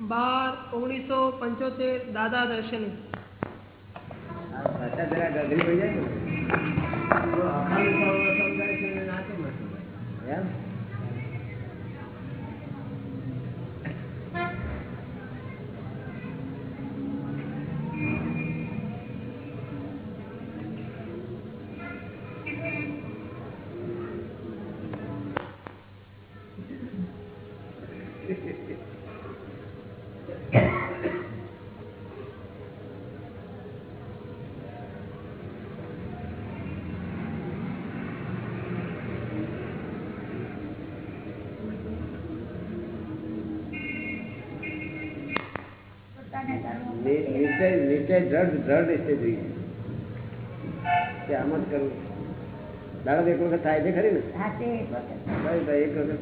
બાર ઓગણીસો પંચોતેર દાદા દર્શન. ભાષા જરા ગગડી પડી જાય નિશ્ચય નિશ્ચય દ્રઢ દ્રઢ નિશ્ચય જોઈએ કે આમ જ કરવું. દાડો એક વખત થાય છે ખરી ને? રાતે એક વખત. ભાઈ ભાઈ એક વખત.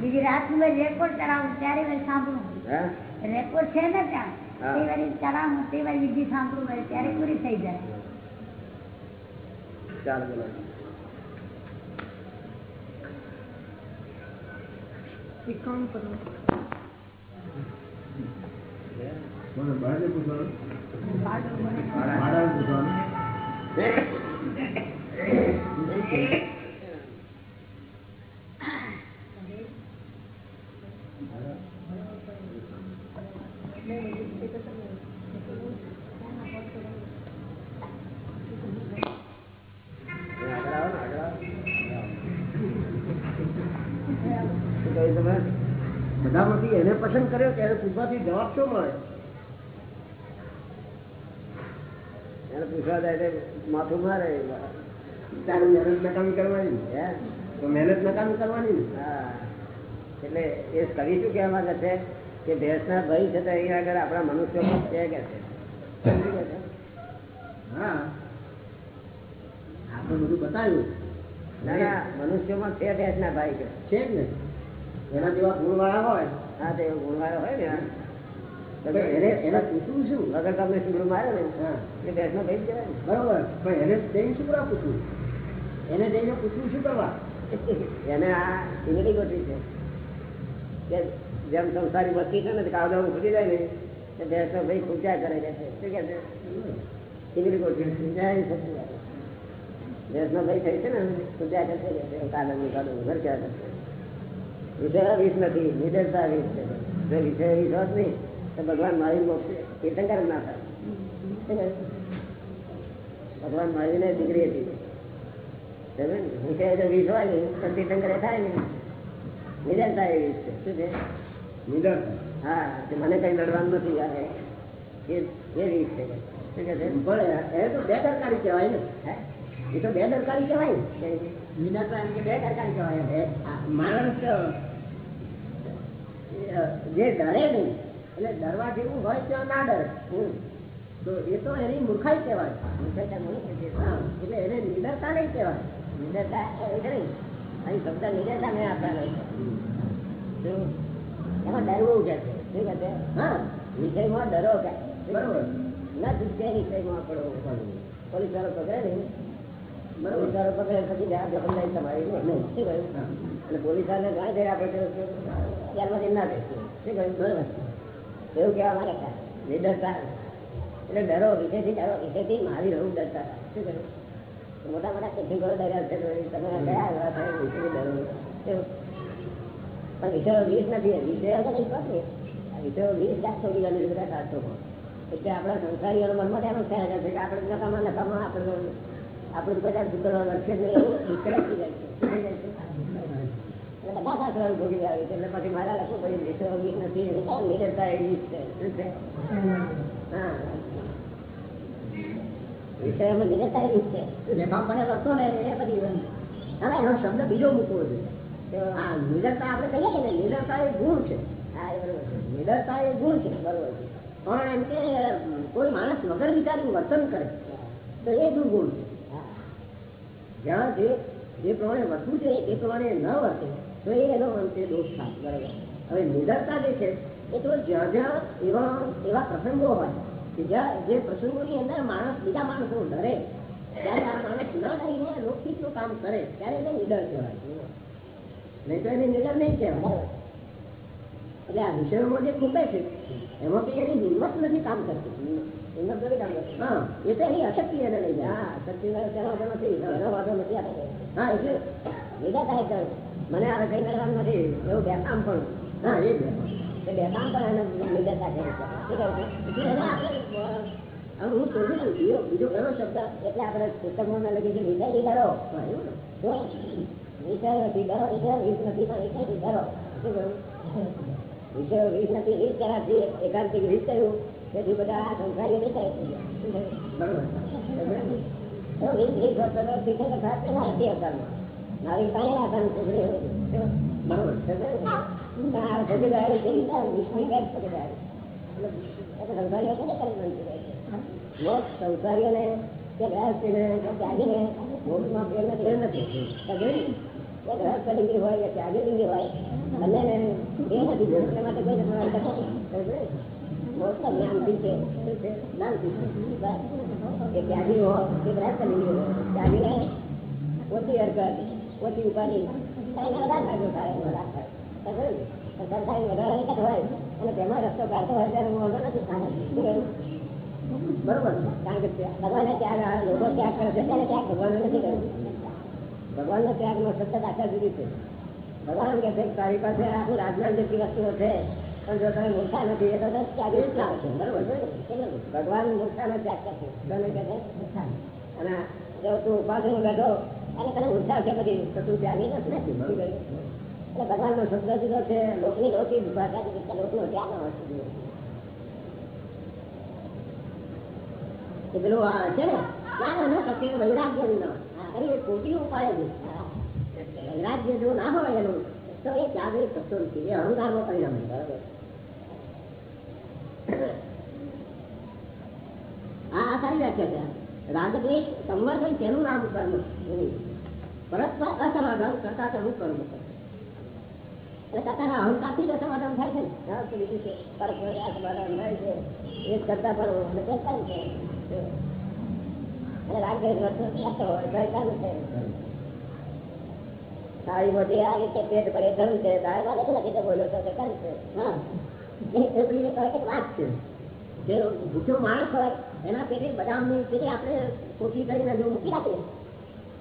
બીજી રાત મેં રેકોર્ડ કરાવું ત્યારે મેં સાંભળું રેકોર્ડ છે ને ત્યાં. તે વારી કરાવું તે વારી વિધિ સાંભળું ત્યારે પૂરી થઈ જાય. ચાલ બોલો. કામ કરોડ આગળ આવો ને આગળ આવો શું તમે બધામાંથી એને પસંદ કર્યો એને પૂછવાથી જવાબ શું મળે? પૂછવા જાય માથું મારે તારું મહેનત નકામી કરવાની ને. તો મહેનત નકામી કરવાની ને. હા. એટલે એ કવિ શું કહેવા માંગે છે? કે ભેંસના ભય છે તો અહીંયા આગળ આપણા મનુષ્યોમાં છે કે છે? હા. આપણે બધું બતાવ્યું. ના ના મનુષ્યોમાં છે ભેંસના ભાઈ કે. છે જ ને? એના જેવા ગુણવાળા હોય. હા તે ગુણવાળો હોય ને. એને પૂછવું શું? વગર તમને સુગડું મારે ને? હા. એ ભાઈ જ કહેવાય બરોબર. પણ એને જઈને શું કરવા પૂછવું? એને જઈને પૂછવું શું કરવા? એને આ ઇંગડી ગોઠવી છે. કે જેમ સંસારી વસ્તી છે ને કાવદા ઉખડી જાય ને તે ભેંસનો ભાઈ ખૂચ્યા કરે છે. શું કે છે? ઇંગડી ગોઠવી છે. થતી. ભેંસનો ભાઈ થઈ છે ને ખૂચ્યા કરશે કાદમ કાદમ ઘર ક્યાં કરશે વિષય વીસ નથી નિડરતા વીસ છે. વિષય વીસ હોત નહીં. તો ભગવાન મહાવીર મોક્ષ તીર્થંકર ના થાય. ભગવાન મહાવીર ને દીકરી હતી. હું કહે તો વીસ હોય ને તો તીર્થંકર થાય ને નિધન થાય એવી છે શું છે? નિધન હા મને કઈ લડવાનું નથી યાર એ. એ રીત છે. એ તો બેદરકારી કહેવાય ને. હે? એ તો બેદરકારી કહેવાય ને એમ કે બેદરકારી કહેવાય માણસ જે ડરે નહીં એટલે ડરવા જેવું હોય ત્યાં ના ડરે. તો એ તો એની મૂર્ખાઈ કહેવાય. એટલે એને નિડરતા નહીં કહેવાય. નિડરતા. અહીં શબ્દ નિડરતા નહીં આપેલો એમાં ડરવું કે છે શું કે છે? હા. વિષયમાં ડરો કે બરોબર. ના છૂટકે વિષયમાં પડો? પોલીસ વાળો પકડે ને બરોબર. પોલીસ વાળો પકડે પછી જવાબ તમારી નહીં. શું કહ્યું? હા. પોલીસ વાળાને ગાય જગ્યાએ આપણે ત્યારબાદ ત્યારમાંથી ના બેસીએ. શું કહ્યું? બરાબર. એવું કહેવા માંગે છે? નિડરતા એટલે ડરો વિશેથી ડરો વિશેથી મારી રહું ડરતા. શું કહ્યું? મોટા મોટા તીર્થંકરો ડર્યા છે તમે ગયા એવા થાય વિશેથી ડરો. પણ વિષયો વીસ નથી, વિષયો તો નહીં પાસે વિષયો વીસ લાખ છોડી ગયેલી બધા શાસ્ત્રોમાં એટલે આપણા સંસારીઓના મનમાં એમ થયા છે કે આપણે નકામા નકામા આપણે આપણે બધા સુધરવા લક્ષ્ય નહીં વિકરાઈ જાય છે. જાય છે હા વિષયોમાં છે ને એ શબ્દ બીજો મૂકવો ગુણ છે બરોબર પણ એમ કે કોઈ માણસ વગર વિચારી વર્તન કરે તો એ દુર્ગુણ છે જ્યાં જે પ્રમાણે વર્તવું છે એ પ્રમાણે ન વર્તે તો એનો અંતે દોષ થાય બરાબર. હવે નિડરતા જે છે એ તો જ્યાં જ્યાં એવા એવા પ્રસંગો હોય કે જ્યાં જે પ્રસંગોની અંદર માણસ બીજા માણસો ડરે ત્યારે આ માણસ ન ડરીને લોકહિતનું કામ કરે ત્યારે એને નિડર કહેવાય. નહીં તો એને નિડર નહીં કહેવાય. એટલે આ વિષયોમાં જે ખૂટે છે એમાં કંઈ એની હિંમત નથી કામ કરતી. હિંમત નથી કામ કરતી. હા એ તો એની અશક્તિ એને લઈ જાય. હા અશક્તિ નથી. હા એટલે વિધા થાય તો મને હવે કઈ કરવાનું નથી. એવું બેસામ પણ. હા, એ તે બેકામ પણ એને વિધતા છે શું હું શોધું છું બીજો બીજો ઘણો શબ્દ એટલે આપણે પુસ્તકમાં મેં લખ્યું છે વિચાર. એવું વિષય નથી ડરો વિષય રીત નથી, પણ વિષયથી ડરો શું કહ્યું વિષયો રીત નથી રીત કરાથી એકાંતિક રીત થયું. તેથી બધા આ સંસારી દેખાય શું બરોબર. રીત રીત હોત તો શીખે તો થાત ને ના હતી અવતારમાં મારી પાસે રાખવાનું છે શું? બરોબર પણ આ થતી જાય છે વિચાર વિસ્મય બેગ થતી જાય એટલે સંસારીઓ કેને કરી બનતી જાય છે? મોક્ષ સંસારીઓને કે ગ્રહસ્થીને કે ત્યાગીને નથી. નથી. કે ગ્રહસ્થ ડિગ્રી હોય કે ત્યાગી હોય બંનેને ફેર નથી માટે કોઈ તમારે ટકો નહીં. ને? જ્ઞાનથી છે. જ્ઞાનથી ત્યાગી હોય કે ગ્રહસ્થ ડિગ્રી હોય. ત્યાગીને ઓછી હરકત ઓછી ઉપાધિ એને વધારે ફાયદો થાય એને વધારે થાય સમજ્યું ને? પણ સંસારી વધારે હરકત હોય અને તેમાં રસ્તો કાઢતો હોય ત્યારે હું વાંધો નથી. બરોબર. કારણ કે ભગવાનને ત્યાગ લોકો ત્યાગ કરે છે ત્યારે ત્યાગ ભગવાનને નથી કર્યો. ભગવાનનો ત્યાગનો સતત આશા જુદી છે. ભગવાન કહે છે તારી પાસે આખું રાજનાથ જેટલી વસ્તુઓ છે પણ જો તમે મૂર્ખા નથી એ તો ત્યાગ જ ના છે? બરોબર? ભગવાન મૂર્ખાનો ત્યાગ કરશે. તને કહે છે? અને જો તું ઉપાસનો બેઠો અને તને ઊર્જા છે બધી તો નથી કહ્યું? એટલે શબ્દ જુદો છે લોકની ભાષા જુદી લોકનો ધ્યાન નો જુદો. પેલું છે ને ત્યાં એના પ્રત્યે વૈરાગ્ય વિના ખાલી એક છે. વૈરાગ્ય જો ના હોય એનું તો એ એ થતો નથી એ પરિણામ. બરાબર. આ સારી વ્યાખ્યા છે. રાગદ્વેષ સંવર્ધન તેનું નામ કર્મ. પરસ્પર અસમાધાન. સારી મોટી આ રીતે પેટ પડે ધર્મ છે હા. એ એક વાત છે. જે ભૂખ્યો માણસ હોય, એના પેટે પેટે આપણે કોઠી કરીને જો મૂકી રાખીએ.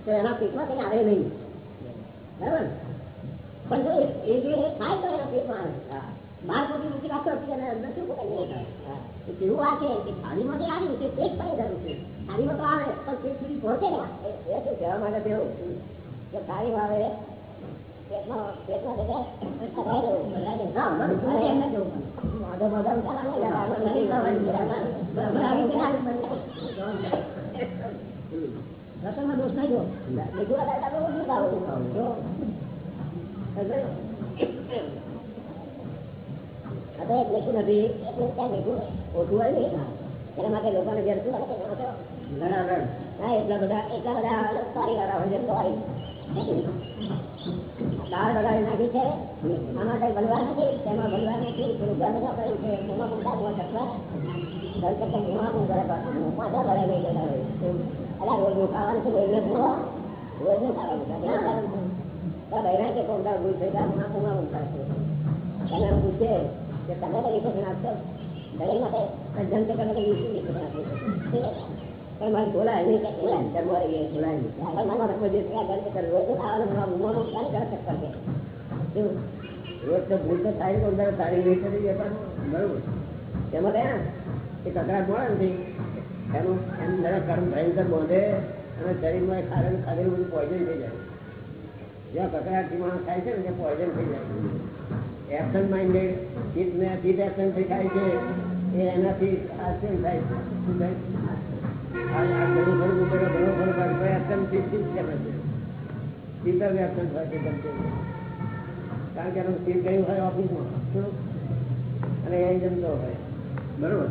તો એના પેટમાં કંઈ આવે નહીં. બરાબર? પણ જો એ- જો ખાય તો એના પેટમાં આવે. બાર કોટી રૂપિયા આપતો હતી અને અંદર શું પોતાની નહીં થાય હા. એ કેવું આ છે? કે થાળીમાંથી આવ્યું તે પેટ પાઈ ગયું છે? થાળીમાં તો આવે પણ પેટ સુધી પહોંચે ને? એ શું કહેવા માટે છે કે થાળીમાં આવે પેટમાં પેટમાં ભરાઈ જવું. હા બરાબર અને એમ એમને જ જોવું. મોઢે મોઢે ઉતારવાનું, લગાડવાનું નથી, બરાબર આવી રીતે ખાલી રસમમાં દોષ નહીં જો બીજું આ દાદા બહુ ઓછું ખાવું. જો. સમજાયું? આ તો એક મીઠું નથી એટલે ક્યાં મીઠું ઓછું હોય ને એના માટે લોકોને ઘેર શું કરે? એમાં તો ઘણા ઘણા હા એટલા બધા એટલા બધા સોરી વાળા હોય છે સોરી દાળ બગાડી નાખી છે આમાં કઈ બલવા નથી તેમાં બલવા નથી પેલું ઘર બધા કર્યું છે ઘર કરતા મોમાં પૂછ ભરાઈ હોય પણ મારે બોલાય કે બોલાય બોલાય તારી રીતે બરોબર તેમાં કયા એ કકડાટ મળે નથી એનું એમ જરા કર્મ ભયંકર બોધે અને શરીરમાં ખારેલ ખાધેલું બધું થઈ જાય. જ્યાં કકડાટથી માણસ થાય છે ને, ત્યાં પોઈઝન થઈ જાય. એબસન્ટ માઇન્ડેડ ચિત્ત ને ચિત્ત એબસન્ટ થાય છે, એ એનાથી આશ્ચર્ય થાય છે. શું થાય? ઘણું ઘણું એબસન્ટથી કરે છે? ચિત્ત જ એબસન્ટ હોય છે કારણ કે એનું ચિત્ત ગયું હોય ઓફિસમાં શું? અને એ જમતો હોય. બરોબર?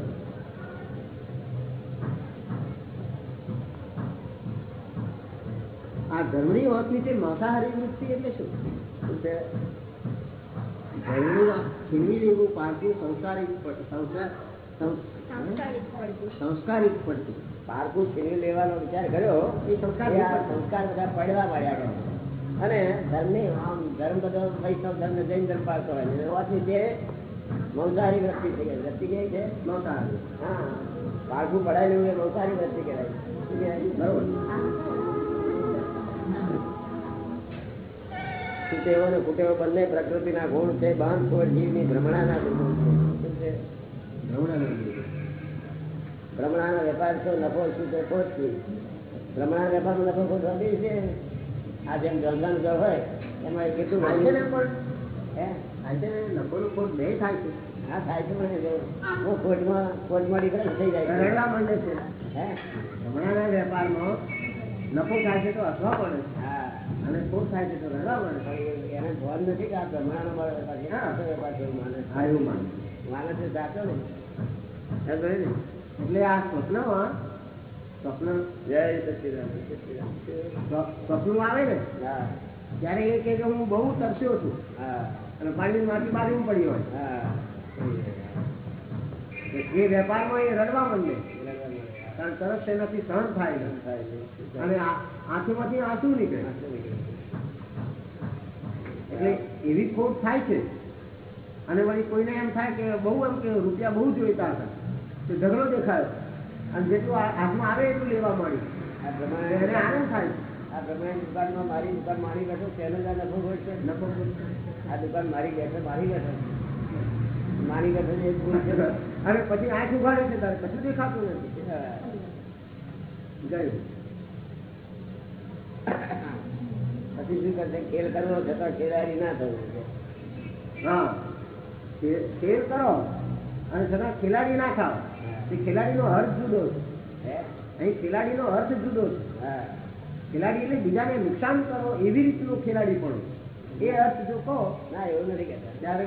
આ ધર્મની વાતની તે માંસાહારી વૃત્તિ એટલે શું? છે ધર્મની છીનવી લેવું પારકું સંસ્કારિક સંસ્કાર સંસ્કારિક પડતું. પારકું છીનવી લેવાનો વિચાર કર્યો એ સંસ્કાર સંસ્કાર બધા પડવા મળ્યા અને ધર્મની આમ ધર્મ બધો વૈષ્ણવ ધર્મ જૈન ધર્મ પાડતો હોય એવાથી તે મૌસારી વૃત્તિ થઈ ગઈ વૃત્તિ કઈ છે? હા. બાળકું પડાયેલું એ મૌસારી વૃત્તિ કહેવાય? બરોબર. કુટેવો ને કુટેવો બંને પ્રકૃતિના ગુણ છે બાંધ છોડ જીવની ભ્રમણાના ગુણ છે. ભ્રમણાનો વેપાર તો નફો શું ખોટ છે ભ્રમણા વેપારનો નફો ખોટ વધી છે? આ જેમ ગંગન જો હોય એમાં કેટલું? હે? હા થાય છે પણ હું ખોટમાં ખોટમાં ડિફરન્સ થઈ જાય છે. હે? વેપારમાં નફો થાય છે તો અથવા પડે અને ખોટ થાય છે તો રડવા એને ભાન નથી કે આ ભ્રમણાનો મારો વેપાર હા. માને. હા એવું માને માને છે સાચો ને? એટલે આ સ્વપ્નમાં સ્વપ્ન જય સચિદાન સ્વપ્ન આવે ને? હા. ત્યારે એ કે હું બહુ તરસ્યો છું. હા. અને પાણી માંથી બહાર એવું પડ્યું હોય. હા. એ વેપારમાં એ રડવા માંડે. કારણ તરસ તેનાથી સહન થાય થાય છે. અને આંખોમાંથી આંસુ નીકળે એટલે એવી ખોટ થાય છે. અને વળી કોઈને એમ થાય કે બહુ એમ કે રૂપિયા બહુ જોઈતા હતા. તો ઝઘડો દેખાયો. અને જેટલું હાથમાં આવે એટલું લેવા મળ્યું આ પ્રમાણે એને આનંદ થાય આ પ્રમાણે દુકાનમાં મારી દુકાન મારી બેઠો તેનો જ નફો હોય છે. નફો આ દુકાન મારી બેઠો મારી બેઠો. મારી બેઠો છે એ જ ભૂલ છે. અને પછી આંખ ઉઘાડે છે તારે કશું દેખાતું નથી. ગયું પછી શું કરશે? ખેલ કરવો છતાં ખેલાડી ના થવું હા. ખેલ કરો. અને છતાં ખેલાડી ના ખાવ તે ખેલાડીનો અર્થ જુદો છે. હે? અહીં ખેલાડીનો અર્થ જુદો છે. ખેલાડી એટલે બીજાને નુકસાન કરો એવી રીતનું ખેલાડી પણ એ અર્થ જો કહો. ના એવું નથી કહેતા. ત્યારે?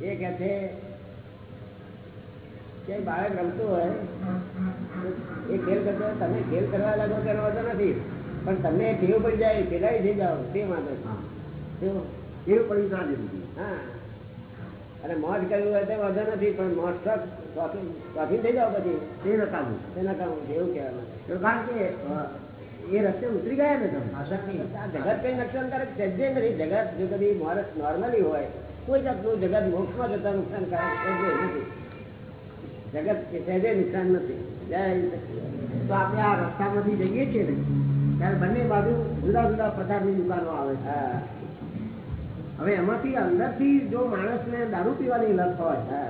એ કહે છે કે બાળક રમતું હોય એ ખેલ કરતો તમે ખેલ કરવા લાગો તેનો વાંધો નથી. પણ તમને ટેવ પડી જાય ખેલાઈ થઈ જાઓ તે વાંધો ટેવ પડી ના જવું હા. અને મોજ કરવું હોય તો વાંધો નથી પણ મોજ શોખ શોખીન થઈ જાઓ પછી. એ નકામું. એ નકામું છે એવું કહેવાનું. કારણ કે એ રસ્તે ઉતરી ગયા ને તમે? જગત કઈ નુકસાનકારક સહેજે નથી જગત જો કદી માણસ નોર્મલી હોય કોઈ જાતનું જગત મોક્ષમાં જતા નુકસાનકારક છે નથી જગત કે સહેજે નુકસાન નથી. તો આપણે આ પરથી જઈએ છીએ ને ત્યારે બંને બાજુ જુદા જુદા પ્રકારની દુકાનો આવે છે. હવે એમાંથી અંદરથી જો માણસને દારૂ પીવાની લત હોય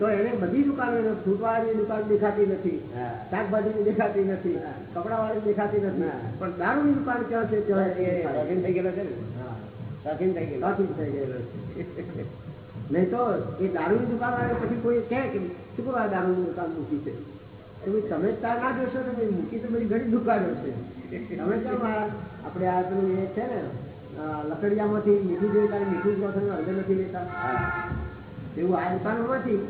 તો એને બધી દુકાનો ફૂટવાળાની દુકાન દેખાતી નથી શાકભાજી શાકભાજીની દેખાતી નથી કપડા કપડાવાળી દેખાતી નથી પણ પણ દારૂની દુકાન ક્યાં છે શોખીન થઈ ગયેલો છે શોખીન થઈ ગયેલો. શોખીન થઈ ગયેલો નહીં તો એ દારૂની દુકાન વાળા પછી કોઈ કહે કે શું કરવા દારૂની દુકાન મૂકી છે? તમે જ ના જોશો ભાઈ મૂકી તો બધી ઘણી દુકાનો છે. તમે કેમ આપણે આ પેલું એ છે ને લકડિયામાંથી મીઠું જોઈએ ત્યારે મીઠું જ લો છો નથી લેતા. એવું આ દુકાનોમાંથી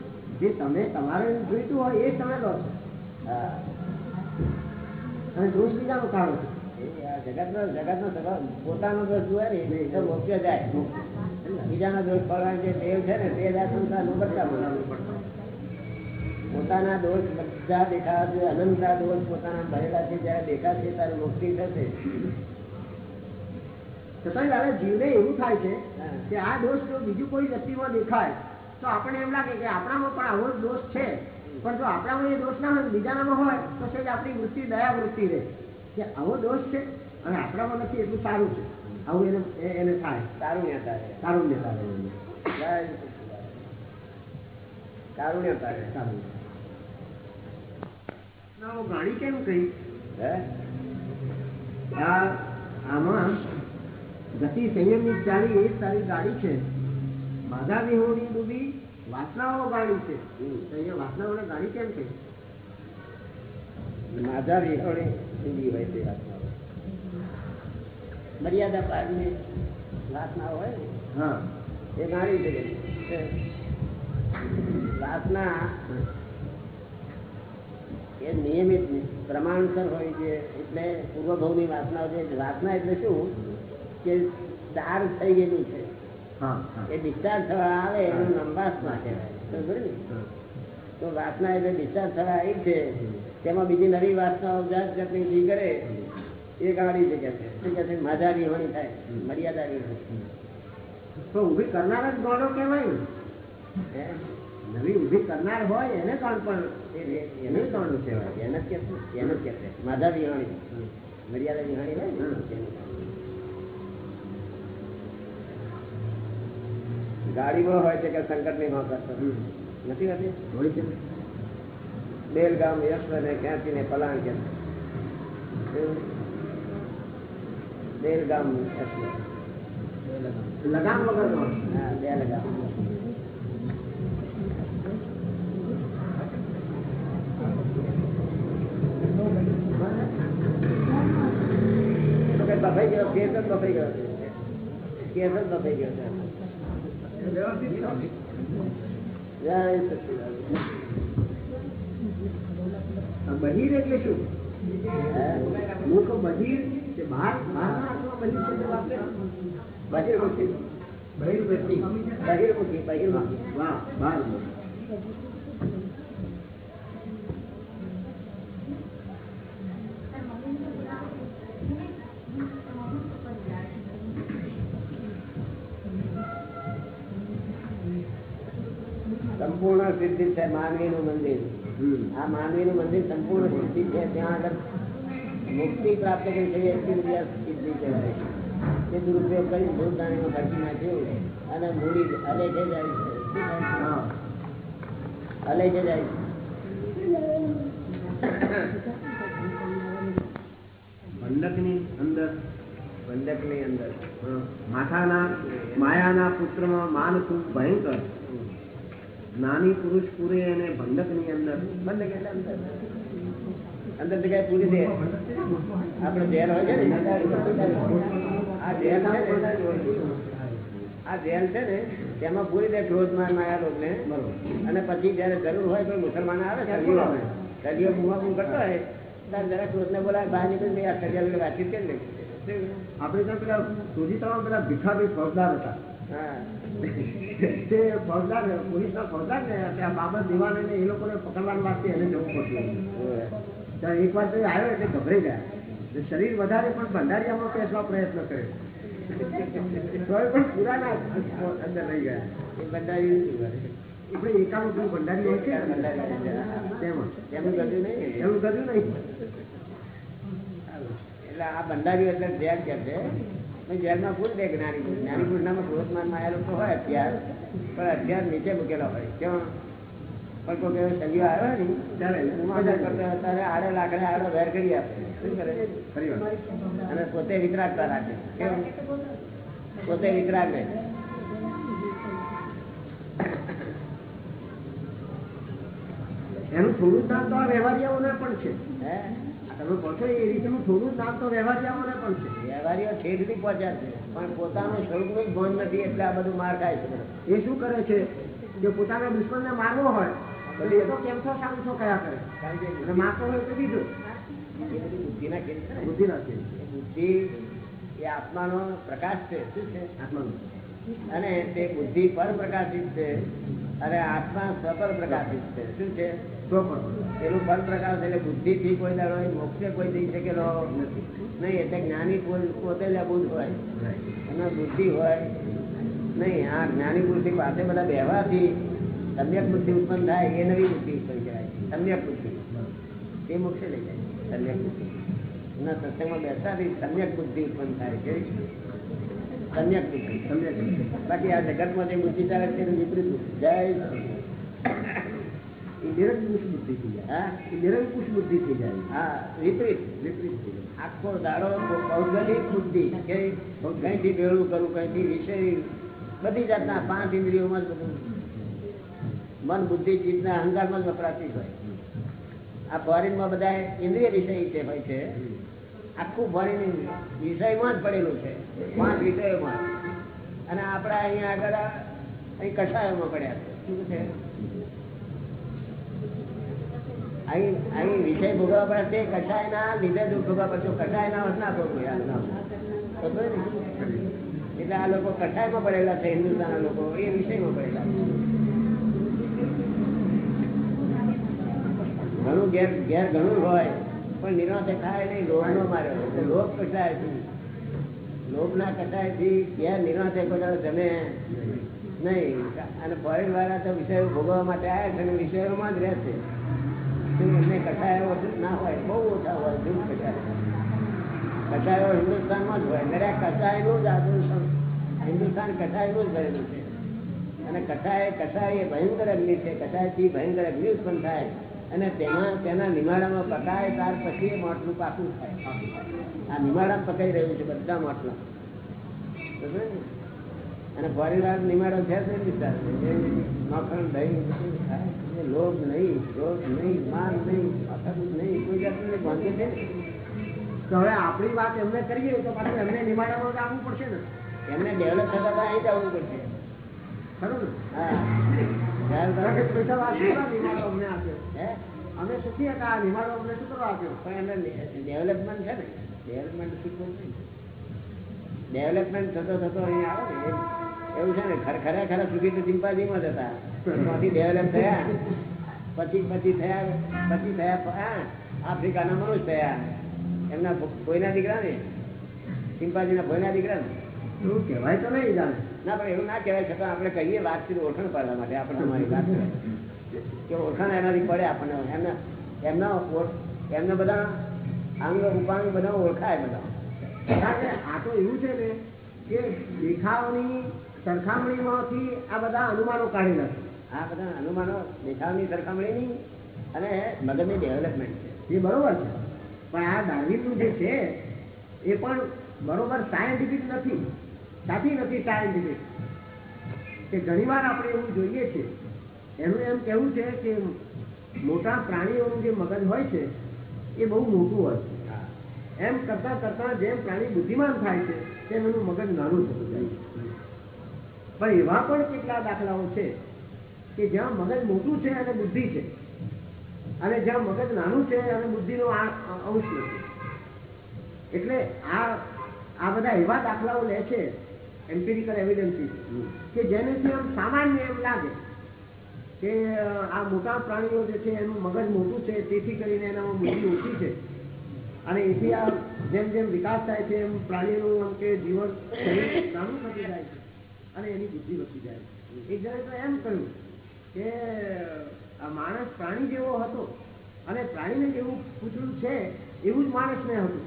જે તમે તમારે જોઈતું હોય એ તમે લો છો. હા. અને દોષ બીજાનો કાઢો. છો જગતનો જગતનો સ્વભાવ પોતાનો દોષ જુએ ને એ તો મોક્ષે જાય. બીજાનો દોષ પડવાની જે ટેવ છે ને તે જ આ નું કરતા બોલાવવું પડતું પોતાના દોષ બધા દેખાવા જોઈએ અનંતા દોષ પોતાના ભરેલા છે જયારે દેખાશે ત્યારે મુક્તિ થશે. છતાં દાદા જીવને એવું થાય છે કે આ દોષ જો બીજું કોઈ વ્યક્તિમાં દેખાય તો આપણે એમ લાગે કે આપણામાં પણ આવો દોષ છે. પણ જો આપણામાં એ દોષ ના હોય બીજાનામાં હોય તો છે આપણી વૃત્તિ દયા વૃત્તિ રહે કે આવો દોષ છે અને આપણામાં નથી એટલું સારું છે. આવું એને એને થાય. સારું તારે સારું થાય સારું જય સચ્ચિદાનંદ. કારુણ્ય ના, કેમ કહી હે? આ આમાં ગતિ સંયમની ચાલી એ તારી ગાડી છે. બાધા વિહોણી ડૂબી વાસનાઓ ગાડી છે. અહીંયા વાસનાઓને ગાડી કેમ કહી માધા વિહોણી ડૂબી હોય તે વાસનાઓ. મર્યાદા પાડીને વાસના હોય હા. એ ગાડી બધી. છે. વાસના એ નિયમિત પ્રમાણસર હોય છે એટલે પૂર્વભવની વાસના છે. વાસના એટલે શું? કે ચાર થઈ ગયેલું છે. એ ડિસ્ચાર્જ થવા આવે એનું નામ વાસના કહેવાય. તો વાસના એટલે ડિસ્ચાર્જ થવા આવી છે. તેમાં બીજી નવી વાસનાઓ જાત જાતની ઊભી કરે. એ ગાડી છે. કે શું કે છે? માધા હોય થાય. મર્યાદા હોય તો ઊભી કરનારા જ ગોળો કહેવાય ને. હે? છબી ઊભી કરનાર હોય એને કોણ પણ એને એને કોણ કહેવાય. એને જ કહેશે. એને જ કહેશે. માધા વિહાણી. મર્યાદા વિહાણી હોય ને? એને. ગાડીમાં હોય છે કે સંકટ નહીં માં કરતો હમ. નથી હોતી? હોય છે. ને? બેલગામ યશ ને ક્યાંથી ને પલાણ કે? બેલગામ યશ લગામ વગર નો હા બેલગામ તો કે બફાઈ ગયો કેસ જ બફાઈ ગયો છે કેસ જ બફાઈ ગયો છે જય સચિદાનંદ. બહિર એટલે શું હે? હું કહું બહિર કે બહાર બહારના આત્મા બહિર શબ્દ વાપરે બહિર્મુખી બહિર્વૃત્તિ બહિર્મુખી બહિર્મુખી વાહ બહાર સિદ્ધિ છે માનવી નું મંદિર આ માનવી નું મંદિર સંપૂર્ણ સિદ્ધિ છે. ત્યાં આગળ મુક્તિ પ્રાપ્ત કરી છે એટલી બધી સિદ્ધિ કહેવાય તે દુરુપયોગ કરી ભૂલદાણીમાં ખર્ચી નાખ્યું અને મૂડી અલે છે. જાય છે. જાય બંધકની અંદર. બંધકની અંદર. માથાના માયાના પુત્રમાં માન ખૂબ ભયંકર. જ્ઞાની પુરુષ પૂરે અને બંધકની અંદર. ભંડક એટલે અંદર. અંદર જગ્યાએ પૂરી દે આપણે જેલ હોય છે ને આ જેલ છે ને આ જેલ છે ને તેમાં પૂરી દે ક્રોધમાન માયા લોક ને અને પછી જયારે જરૂર હોય તો મુસલમાન આવે સદીઓ આવે. સદીઓ બુમા કરતો હોય ત્યારે જરા ક્રોધ ને બોલાવે બહાર નીકળી દે આ લોકો વાતચીત કરી લે. આપણે ત્યાં પેલા તમામ પેલા ભીખાભાઈ ફોજદાર હતા. હા. તે ફોજદાર પોલીસના ફોજદાર ને ત્યાં બાબત દિવાને ને એ લોકોને પકડવા વાસ્તે એને જવું પડતું હોવે. એક વાર તો એ આવ્યો એટલે ગભરાઈ ગયા. શરીર વધારે પણ ભંડારીયામાં પેસવા પ્રયત્ન કર્યો. તોય પણ પૂરા ના અંદર રહી ગયા. એ આપણે એકાનું પેલું ભંડારી હોય છે તેમાં. એમનું ગયું નહીં એવું કર્યું નહીં. એટલે આ ભંડારી એટલે ધ્યાન કે છે? જેલમાં ભૂલ દે જ્ઞાની ભૂલ જ્ઞાની પુરુષનામાં ક્રોધમાન આવેલો તો હોય અત્યાર પણ અત્યાર નીચે મૂકેલા હોય. કેવા પણ કોઈ એવો સજીવ આવ્યો ને ત્યારે કરતા ત્યારે આડે લાકડે આડો વેર કરી આપે. શું કરે? અને પોતે વિતરાગતા રાખે. પોતે વિતરાગ. રહે એનું થોડું દાન તો વ્યવહારિયાઓને પણ છે. તમે કહો છો એ રીતનું થોડું દાન તો વ્યવહારિયાઓને પણ છે. વ્યવહારીઓ ઠેર સુધી પહોંચ્યા છે. પણ પોતાનું સ્વરૂપનું જ ભાન નથી એટલે આ બધું માર ખાય છે. એ શું કરે છે? કે પોતાના દુશ્મનને મારવો હોય તો એ તો કેમ છો સામ છો કયા કરે? અને મારતો હોય તો બધી બુદ્ધિના ખેલ બુદ્ધિ નથી એ બુદ્ધિ એ આત્માનો પ્રકાશ છે. શું છે? આત્માનો. અને તે બુદ્ધિ પર પ્રકાશિત છે અને આત્મા સ્વપર પ્રકાશિત છે. શું છે? પેલું પર પ્રકાશ એટલે બુદ્ધિ થી કોઈ દાડો મોક્ષે કોઈ જઈ શકેલો નહીં એટલે જ્ઞાની પોતે જ અબુદ્ધ હોય એમાં બુદ્ધિ હોય. નહીં આ જ્ઞાની બુદ્ધિ પાસે બધા બેહવાથી સમ્યક બુદ્ધિ ઉત્પન્ન થાય એ નવી બુદ્ધિ ઉત્પન્ન કહેવાય. સમ્યક બુદ્ધિ. તે મોક્ષે લઈ જાય સમ્યક બુદ્ધિ. એના સત્સંગમાં બેસવાથી સમ્યક બુદ્ધિ ઉત્પન્ન થાય છે. સમ્યક બુદ્ધિ. સમજ્યા કે? બાકી આ જગતમાં જે બુદ્ધિ ચાલે છે વિપરીત જય નિરંકુશ બુદ્ધિ થઈ જાય નિરંકુશ બુદ્ધિ થઈ જાય હા વિપરીત. વિપરીત થઈ જાય આખો દાડો ભૌગોલિક બુદ્ધિ કે કઈથી ભેળું કરું કઈથી વિષય બધી જાતના પાંચ ઇન્દ્રિયોમાં જ બધું મન બુદ્ધિ ચિત્તના અહંકારમાં જ વપરાતી હોય. આ ફોરેનમાં બધા ઇન્દ્રિય વિષય છે હોય છે. આખું ફોરેન વિષયમાં જ પડેલું છે. પાંચ વિષયોમાં. અને આપણા અહીંયા આગળ અહીં કસાયોમાં પડ્યા છે. શું છે? અહીં અહીં વિષય ભોગવવા પડે કસાય ના લીધે દુઃખ ભોગવવા પડશે કષાયના ના હોત ના. ખબર એટલે આ લોકો કષાયમાં પડેલા છે, હિન્દુસ્તાનના લોકો, એ વિષયમાં પડેલા છે. ઘણું ઘેર ઘેર ઘણું હોય, પણ નિરાંતે ખાય નહીં, લોભનો માર્યો એટલે લોભ કસાયથી લોભના કસાયથી ઘેર કોઈ દાડો જમે નહીં. અને ફોરેન વાળા તો વિષયો ભોગવવા માટે આવ્યા છે અને વિષયોમાં જ રહે છે શું છે. અને છે. થાય. તેમાં, તેના નિમાડામાં પકાય, ત્યાર પછી માટલું પાકું થાય. આ નિમાડામાં પકાઈ રહ્યું છે બધા માટલા? અને પરિવાર નિમાડો છે જ નહીં બિચારો. માખણ દહીં. એ લોભ નહીં ક્રોધ નહીં માન નહીં નહીં કોઈ જાતનું ભાગે છે? તો હવે આપણી વાત એમને કરીએ તો પાછું એમને નિમાડામાં આવવું પડશે ને. એમને ડેવલપ થતા તો અહીં જ આવવું પડશે. ખરું ને? હા. પૈસા કેટલા નિમાડો અમને આપ્યો. હે? અમે સુખી હતા આ નિમાડો અમને શું કરવા આપ્યો? પણ એમને ડેવલપમેન્ટ છે ને ડેવલપમેન્ટ શીખવું ડેવલપમેન્ટ થતો થતો અહીં આવે ને એવું છે ને ખર ખરા સુધી તો ચિંપાજીમાં જ હતા. ત્યાંથી ડેવલપ થયા. પછી પછી થયા પછી થયા હા આફ્રિકાના મનુષ્ય થયા. એમના ભોયના દીકરા ને? ચિંપાજીના ભોયના દીકરા ને? એવું કહેવાય તો નહીં જાણે. ના પણ એવું ના કહેવાય છતાં આપણે કહીએ વાતચીત ઓળખાણ પાડવા માટે આપણે અમારી વાત કે ઓળખાણ એનાથી પડે આપણને. એમના એમના એમના બધા અંગ ઉપાંગ બધા ઓળખાય બધા. આ તો એવું છે ને કે દેખાવની સરખામણીમાંથી આ બધા અનુમાનો કાઢી નાખે. આ બધા અનુમાનો દેખાવની સરખામણીની અને મગજની ડેવલપમેન્ટ છે. એ બરોબર છે. પણ આ ડાર્વિનનું જે છે એ પણ બરોબર સાયન્ટિફિક નથી. સાચી નથી સાયન્ટિફિક કે ઘણીવાર આપણે એવું જોઈએ છે એનું એમ કહેવું છે કે મોટા પ્રાણીઓનું જે મગજ હોય છે એ બહુ મોટું હોય છે. એમ કરતાં કરતાં જેમ પ્રાણી બુદ્ધિમાન થાય છે તેમ એનું મગજ નાનું થતું જાય છે. પણ એવા પણ કેટલા દાખલાઓ છે કે જ્યાં મગજ મોટું છે અને બુદ્ધિ છે. અને જ્યાં મગજ નાનું છે અને બુદ્ધિનો આ- અંશ નથી. એટલે આ આ બધા એવા દાખલાઓ લે છે એમ્પિરિકલ એવિડન્સીસ કે જેનેથી આમ સામાન્ય એમ લાગે કે, આ મોટા પ્રાણીઓ જે છે એનું મગજ મોટું છે, તેથી કરીને એનામાં બુદ્ધિ ઓછી છે. અને એથી આ જેમ જેમ વિકાસ થાય છે, એમ પ્રાણીનું આમ કે જીવન નાનું થતું જાય છે. અને એની બુદ્ધિ વધતી જાય. એક જણે તો એમ કહ્યું કે આ માણસ પ્રાણી જેવો હતો અને પ્રાણીને જેવું પૂછડું છે એવું જ માણસને હતું.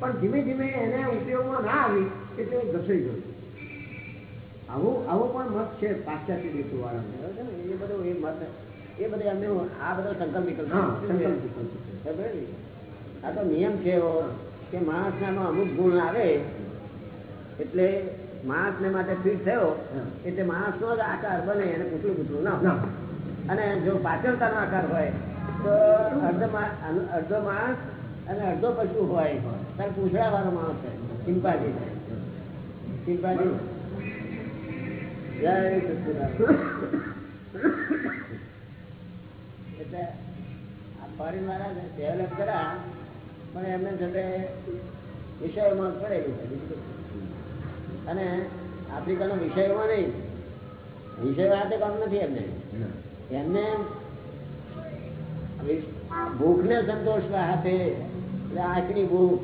પણ ધીમે ધીમે એને ઉપયોગમાં ના આવી એટલે ઘસાઈ ગયું. આવો આવો પણ મત છે પાશ્ચાત્ય દેશો વાળાને. ને? એ બધું એ મત એ બધું એમને આ બધો સંકલ્પ વિકલ્પ સંકલ્પ? આ તો નિયમ છે એવો કે માણસના અમુક ગુણ આવે એટલે માણસને માટે ફિટ થયો એટલે એટલે માણસનો જ આકાર બને એને પૂતળું પૂતળું ના અને જો પાછળતાનો આકાર હોય તો અડધો અડધો માણસ અને અડધો પશુ હોય. ત્યારે પૂછડા વાળો માણસ છે ચિંપાજી છે. ચિંપાજી જય એટલે આ ફોરેન વાળા ડેવલપ કર્યા પણ એમને સાથે વિષયોમાં પડેલું છે. અને આફ્રિકાનો વિષયોમાં નહીં. વિષય હાથે કામ નથી એમને. એમને ભૂખને સંતોષવા હાથે આંખની ભૂખ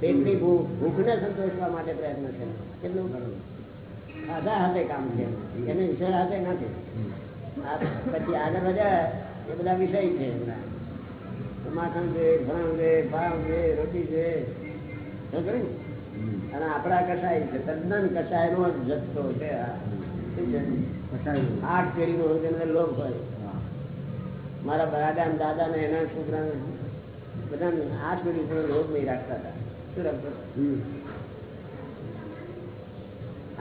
પેટની ભૂખ ભૂખને સંતોષવા માટે પ્રયત્ન છે. કેટલું? ખાધા હાથે કામ છે. એને વિષય હાથે નથી. પછી આગળ વધ્યા એ બધા વિષય છે એમના. માખણ છે ભણ છે ભાવ છે રોટી છે? અને આપણા કસાય છે. તદ્દન કસાયનો જ જથ્થો છે? આઠ પેઢીનો હોય લોક લોભ હોય મારા દાદા ને દાદા ને એના છોકરા બધા આઠ પેઢી પર લોભ નહીં રાખતા હતા. શું રાખતા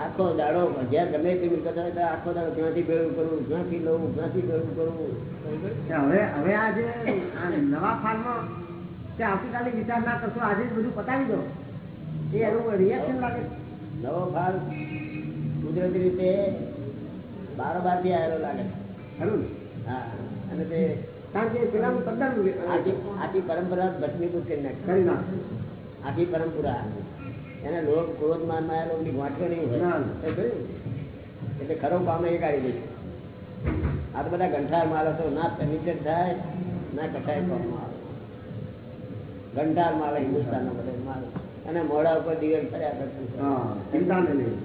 આખો દાડો જ્યાં ગમે તે મિલકત હોય તો આખો દાડો ક્યાંથી ભેળું કરવું ક્યાંથી લઉં ક્યાંથી ભેળું કરવું? હવે હવે આજે નવા ફાર્મમાં આવતીકાલે વિચાર ના કરશો આજે જ બધું પતાવી દો એ એનું રિએક્શન લાગે નવો ભાગ કુદરતી રીતે બારોબારથી આવેલો લાગે. ખરું હા. અને તે કારણ કે પેલા આખી પરંપરા ભસ્મીભૂત કરી નાખે. કરી નાખે. આખી પરંપરા. એને લોક ક્રોધ માનમાં લોભની ગોઠવે નહીં હોય? એટલે ખરો પામે એ કાઢી દે. આ તો બધા ગંઠાર માલો તો ના ફર્નિચર થાય ના કટાય કામમાં આવે. ગંઠાર માલ હિન્દુસ્તાનનો બધો માલ અને મોડા ઉપર દિવેલ ફર્યા કરતું ચિંતા નહીં.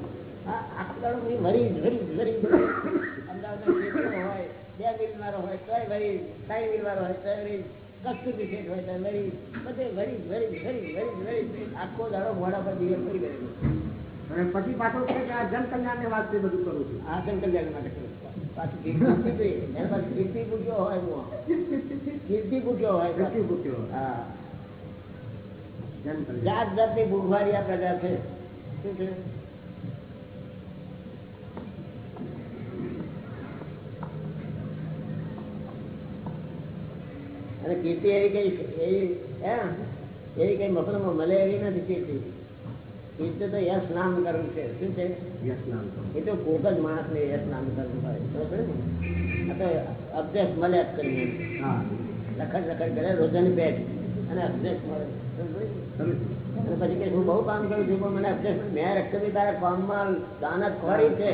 હોય બે મિલ વાળો હોય ત્રણ મિલ વાળો હોય કસ્તુરી શેઠ હોય બધે આખો દાડો પર દિવસ ફરી ગયેલો અને પછી પાછો કે આ જન વાત બધું કરું છું. આ જનકલ્યાણ માટે કરું પાછું કીર્તિ પૂછ્યો હોય કીર્તિ પૂછ્યો હોય. કીર્તિ પૂછ્યો હા. કલ્યાણ જાતની બુઘવારી આ પ્રજા છે. શું છે? અને કીર્તિ એવી કઈ એવી એવી કઈ મફતમાં મળે એવી નથી કીર્તિ. કીર્તિ તો યશ નામ કરવું છે. શું છે? યસ નામ. એ તો કોક જ માણસ ને યશ નામ કરવું ને? આ તો અભ્યાસ મળે જ કરીને. હા. લખડ લખડ કરે રોજાની પેટ અને અભ્યાસ મળે. પછી કે હું બહુ કામ કરું છું પણ મને અભ્યાસ મેં રક્તબી તારા કામમાં દાનત ખોરી છે.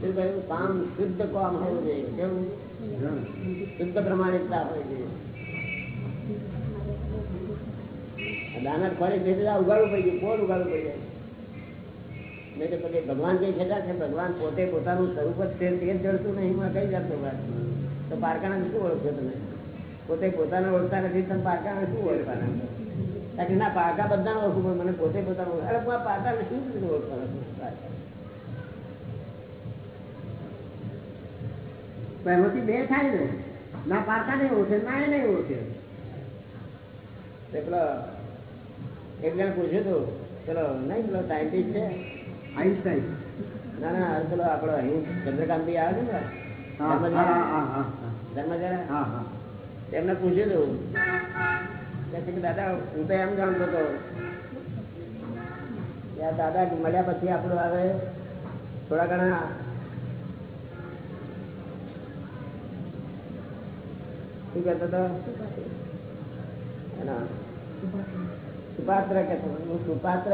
શું કહ્યું? કામ શુદ્ધ કામ હોવું જોઈએ કેવું? શુદ્ધ પ્રમાણિકતા હોય છે. દાનત ખોરી છે ઉગાડવું પડી ગયું. કોણ ઉગાડવું પડી જાય નહીં તો પછી ભગવાન જે છતાં છે ભગવાન પોતે પોતાનું સ્વરૂપ જ છે તે જડતું નહીં. એમાં કઈ જાતનું વાત તો પારકાને શું ઓળખો તમે? પોતે પોતાને ઓળખતા નથી તમે પાકા શું ઓળખવાના? કે ના પાકા બધા ઓળખું પણ મને પોતે પોતાને ઓળખ અરે હું આ પારકાને શું રીતે ઓળખવાના એમાંથી બે થાય ને. ના પારકા નહીં ઓળખે ના એ નહીં ઓળખે. પેલો એક જણ પૂછ્યું હતું પેલો નહીં પેલો સાયન્ટિસ્ટ છે? આઈન્સ્ટાઈન. ના ના પેલો આપણો અહીં ચંદ્રકાંત આવે છે ને? ધર્મચારા હા હા. હા હા પૂછ્યું હતું દાદા હું તો એમ જાણતો હતો. દાદા મળ્યા પછી આપણું આવે થોડા ઘણા. શું કહેતો હતો? સુપાત્ર કહેતો હું સુપાત્ર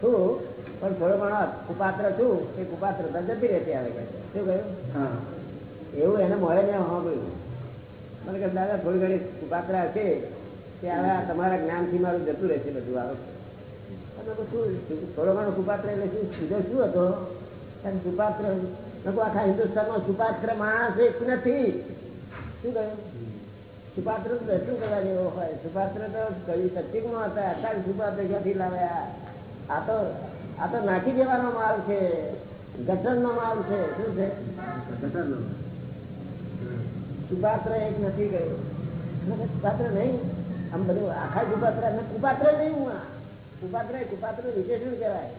છું પણ થોડો ઘણો કુપાત્ર છું એ કુપાત્રતા જતી રહેતી આવે કે. શું કહ્યું? હા. એવું એને મળે ને સાંભળ્યું. મને કહે, દાદા, થોડી ઘણી કુપાત્ર છે કે હવે તમારા જ્ઞાનથી મારું જતું રહેશે બધું આવે થોડો એટલે બીજો શું હતો? કારણ નકુ આખા હિન્દુસ્તાનમાં સુપાત્ર માણસ એક નથી. શું કહ્યું? સુપાત્ર તો દર્શન હોય. સુપાત્ર તો કઈ સચિકમાં હતા અત્યારે સુપાત્ર ક્યાંથી લાવ્યા? આ તો આ તો નાખી દેવાનો માલ છે. ગટરનો માલ છે. શું છે? ગટરનો. સુપાત્ર એક નથી ગયું. સુપાત્ર નહીં. આમ બધું આખા સુપાત્ર ને કુપાત્ર નહીં હું કુપાત્ર કુપાત્ર વિશેષણ કહેવાય.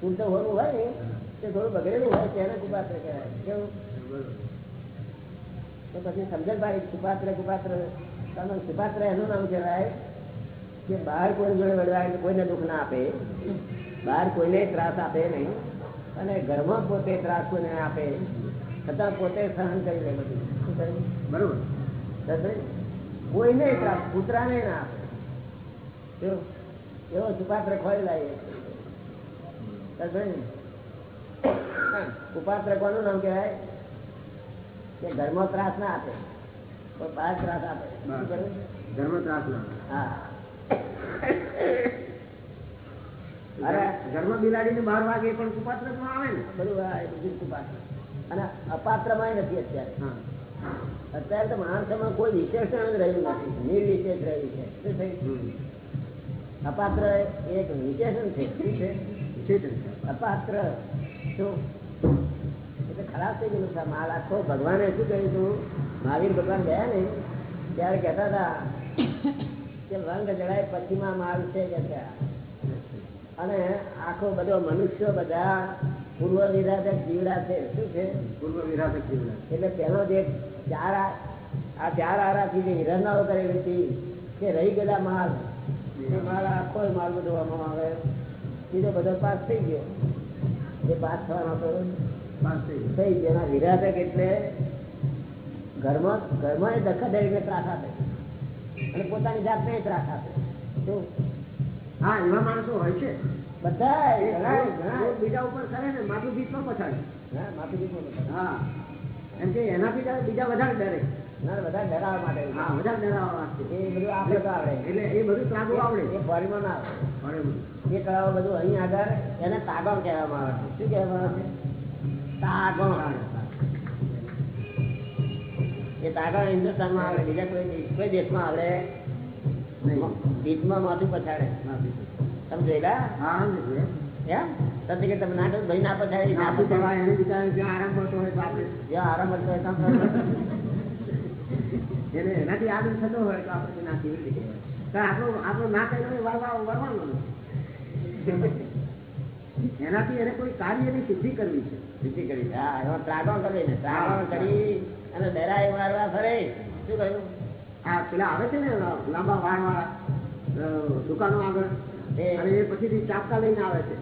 શુદ્ધ હોવું હોય તે થોડું બગડેલું હોય, તેને કુપાત્ર કહેવાય. કેવું? તો પછી સમજણ ભાઈ સુપાત્ર કુપાત્ર. તમે સુપાત્ર એનું નામ કહેવાય કે બહાર કોઈ જોડે એટલે કોઈને દુઃખ ના આપે. બહાર કોઈને ત્રાસ આપે નહીં. અને ઘરમાં પોતે ત્રાસ કોઈને આપે. છતાં પોતે સહન કરી લે બધું? બરોબર? કોઈને કૂતરાને ના આપે. એવો સુપાત્ર ખોઈ લાવીએ? કુપાત્ર કોનું નામ કહેવાય? કે ઘરમાં ત્રાસ ના આપે. પણ બહાર ત્રાસ આપે. કરવું? ત્રાસ ના હા. અરે. બિલાડી ને બાર વાગે પણ સુપાત્ર આવે ને. બધું આ અને બધું કુપાત્ર અને અપાત્રમાંય નથી અત્યારે. અત્યારે તો માણસોમાં કોઈ વિશેષણ જ રહ્યું નથી. નિર્વિશેષ રહ્યું છે. શું થયું? અપાત્ર એક વિશેષણ છે. અપાત્ર એટલે ખરાબ થઈ ગયેલું માલ આખો ભગવાને શું કહ્યું હતું? મહાવીર ભગવાન ગયા ને, ત્યારે કહેતા હતા કે રંગ જડાય પછીમાં માલ છે કે અને આખો બધો મનુષ્ય બધા પૂર્વ વિરાધક જીવડા છે. શું છે? પૂર્વ વિરાસત જીવડા. એટલે પેલો જે ચાર આ ચાર આરાથી જે હિરણાઓ કરેલી હતી કે રહી ગયેલા માલ માલ આખો માલ બધો આવે. બીજો બધો પાસ થઈ ગયો. એ પાસ થવાનો તો પાસ થઈ ગયું. થઈ ગયો. એના વિરાધક એટલે ઘરમાં ઘરમાં એ દખલ દઈને ત્રાસ આપે. અને પોતાની જાતને ત્રાસ આપે. શું? હા એવા માણસો હોય છે. બધા બીજા ઉપર કરે ને માથું બીજ ન પછાડે. હા, માફી દીધું બધા. હા. એમ કે એનાથી તો બીજા વધારે ડરે. ના ડરાવવા માટે હા વધારે ડરાવવા વાંચે એ બધું આપણે તો આવડે. એટલે એ બધું ત્રાગવું આવડે. એ ફોરીમાં ના આવડે. એ કળાઓ બધું અહીં આગળ એને તાગણ કહેવામાં આવે છે. શું કહેવામાં આવે છે? તાગણ. એ તાગણ હિન્દુસ્તાનમાં આવડે બીજા કોઈ દેશ- કોઈ દેશમાં આવડે? બીચમાં માથું પછાડે. તમે હા છે. એમ? તમે કે તમે નાટક ભાઈ ના પછાડી ના એને જ્યાં આરામ મળતો હોય જ્યાં આરામ કરતો હોય ત્યાં એને એનાથી થતો હોય તો આપણે ના કેવી રીતે કહેવાય. આપણો આપણો ના કર્યો વળવા વળવાનો એનાથી એને કોઈ કાર્યની સિદ્ધિ કરવી છે. સિદ્ધિ કરી હા એમાં ત્રાગણ કરી ને ત્રાગણ કરી અને ડરાય મારવા ફરે. શું કહ્યું? હા પેલા આવે છે ને લાંબા વાળ વાળા દુકાનો આગળ. અને એ પછીથી ચાપકા લઈને આવે છે.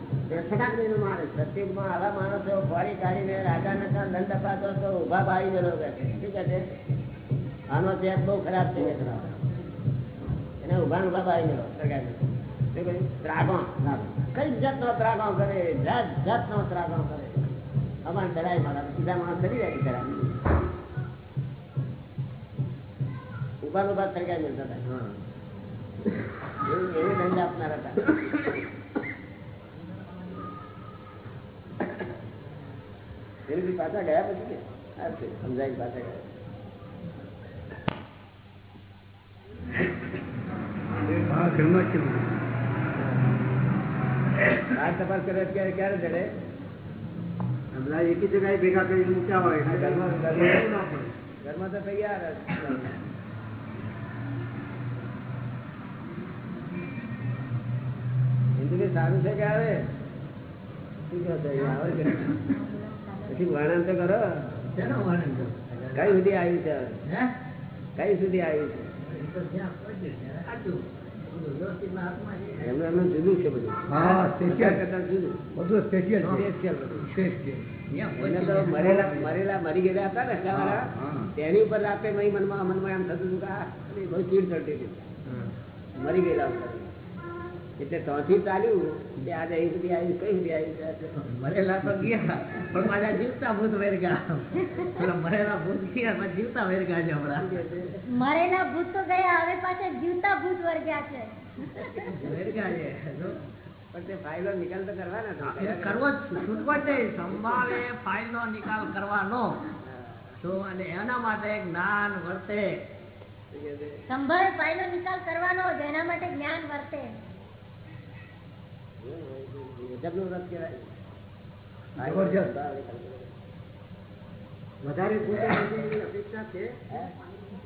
ફટાક લઈને મારે છે. સત્યુગમાં આવા માણસો ફોડી કાઢીને રાજાના ત્યાં દંડ અપાતો તો ઊભા બાળી ગયેલો કે શું કહે છે? આનો ચેપ બહુ ખરાબ છે એને ઊભા ઊભા બાળી ગયેલો કહ્યું? ત્રાગણ. કઈ જાતનો ત્રાગણ કરે? જાત જાતનો ત્રાગણ કરે. અમારે ડરાય મારા. સીધા માણસ કરી રહ્યા બિચારા. ઊભા ને ઊભા સરકાર હતા. હા. એવું એવું દંડ આપનાર હતા એની પાછા ગયા પછી કે આ છે, સમજાય પાછા ગયા આ તપાસ કરે ક્યારે ક્યારે ચડે બધા એકી જગ્યાએ ભેગા કરીને મૂક્યા હોય એટલે ઘરમાં ઘરમાં ઘરમાં ના પડે. ઘરમાં તો તૈયાર જ. સારું છે કે આવે? શું કહો છો? આવે કે પછી વર્ણન તો કરો. કઈ સુધી આવ્યું છે કઈ સુધી આવ્યું છે? એમનું એમનું જુદું છે બધું. હા, special. કરતાં જુદું. બધું સ્પેશિયલ Special બધું. એમને તો મરેલા મરેલા મરી ગયેલા હતા ને તેની ઉપર રાતે મનમાં મનમાં એમ થતું હતું કે આ બહુ ચીડ ચડતી હતી. મરી ગયેલા એટલે ત્યાંથી ચાલ્યું કે આજે અહીં સુધી આવ્યું કઈ સુધી આવ્યું મરેલા તો ગયા પણ મારા જીવતા ભૂત વેરગા. પેલા મરેલા ભૂત ગયા જીવતા વેરગા છે હમણાં. મરેલા ભૂત તો ગયા હવે પાછા જીવતા ભૂત વર્ગ્યા છે. વેરગા છે પણ ફાઇલો નિકાલ તો કરવાના હા, હતા. એ કરવો છૂટવો જ નહીં. સંભાવે ફાઇલનો નિકાલ કરવાનો. તો અને એના માટે જ્ઞાન વર્તે. સંભાળે ફાઇલો નિકાલ કરવાનો જ એના માટે જ્ઞાન વર્તે. ગજબનું વ્રત કહેવાય. વધારે અપેક્ષા છે?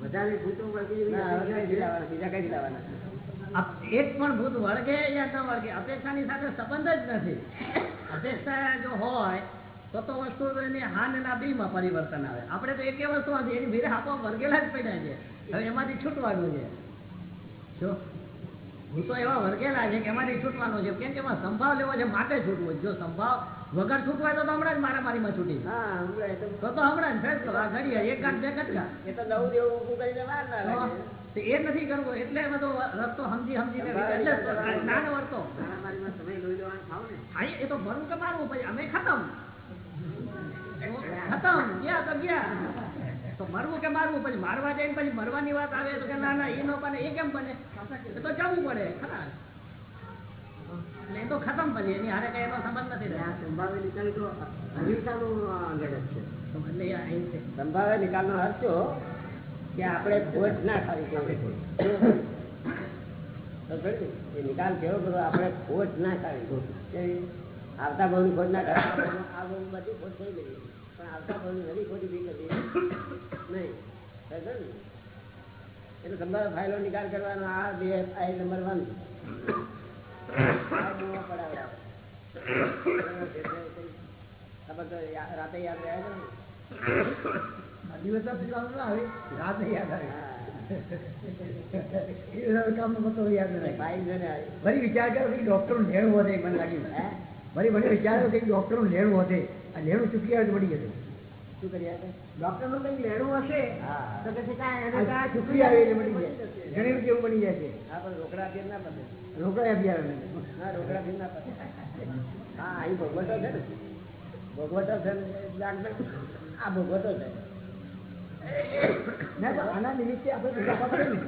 વધારે ભૂતો? બીજા લાવવાના? એક પણ ભૂત વળગે યા ન વળગે અપેક્ષાની સાથે સંબંધ જ નથી. અપેક્ષા જો હોય તો તો વસ્તુ એની હાન ના બી માં પરિવર્તન આવે. આપણે તો એકે વસ્તુ નથી એની ભીરે આપો વળગેલા જ પડ્યા છે. હવે એમાંથી છૂટવાનું છે. ભૂતો એવા વર્ગેલા છે કે એમાંથી છૂટવાનો છે. કેમ કે એમાં સંભાવ લેવો છે માટે છૂટવું જો સંભાવ વગર છૂટવાય તો હમણાં જ મારામારીમાં છૂટી. હા, તો તો હમણાં ફેસલો આ ઘડીએ એક ગાંઠ બે કટકા એ તો નવું જેવું ઊભું કરીને વાર ના લાગે. એ નથી કરવું એટલે બધો રસ્તો સમજી સમજીને એટલે વર્તો. એ તો ભરવું કે મારવું પછી? અમે ખતમ. ખતમ. ગયા તો ગયા. તો મરવું કે મારવું? પછી મારવા જઈને પછી મરવાની વાત આવે તો કે ના ના એ નો બને એ કેમ બને? તો જવું પડે ખરા. એટલે તો ખતમ પછી એની હારે કઈ એનો સંબંધ નથી. સંભાવે નિકાલ તો અહિંસાનું લડત છે. તો સંભાવે નિકાલનો અર્થ શું? કે આપણે ખોટ ના ખાવી જોઈએ તો નિકાલ કેવો કરો આપણે ખોટ ના ખાવી? આવતા ભાવની ખોટ ના ખાવી આ બધી ખોટ થઈ ગઈ. પણ આવતા ભાવની બધી ખોટી બી કરવી નહીં? એટલે તમારો ફાઇલો નિકાલ કરવાનો આ બે આઈ નંબર વન. રાતે યાદ રહ્યા દિવસ ના આવે. રાતે યાદ આવે. બધા કામનો યાદ નહીં. ફરી વિચાર કરો કે ડોક્ટરનું લેણું વધે મને લાગ્યું? ફરી મને વિચાર કે ડોક્ટરનું વધે. આ ચૂકી આવે તો મળી જશે. શું કરી ડોક્ટરનું કઈ લેણું હશે તો પછી કાંઈ એને આ કાંઈ ચૂકી આવે એટલે મળી જાય ઘણી જેવું બની જાય છે હા, પણ રોકડા આપીએ ના. રોકડા અભિયાન હા, રોકડા ના. હા, અહીં ભગવતો છે ને. ભગવતો છે આ ભગવતો છે. આના નિમિત્તે આપણે પૈસા આપવા ને.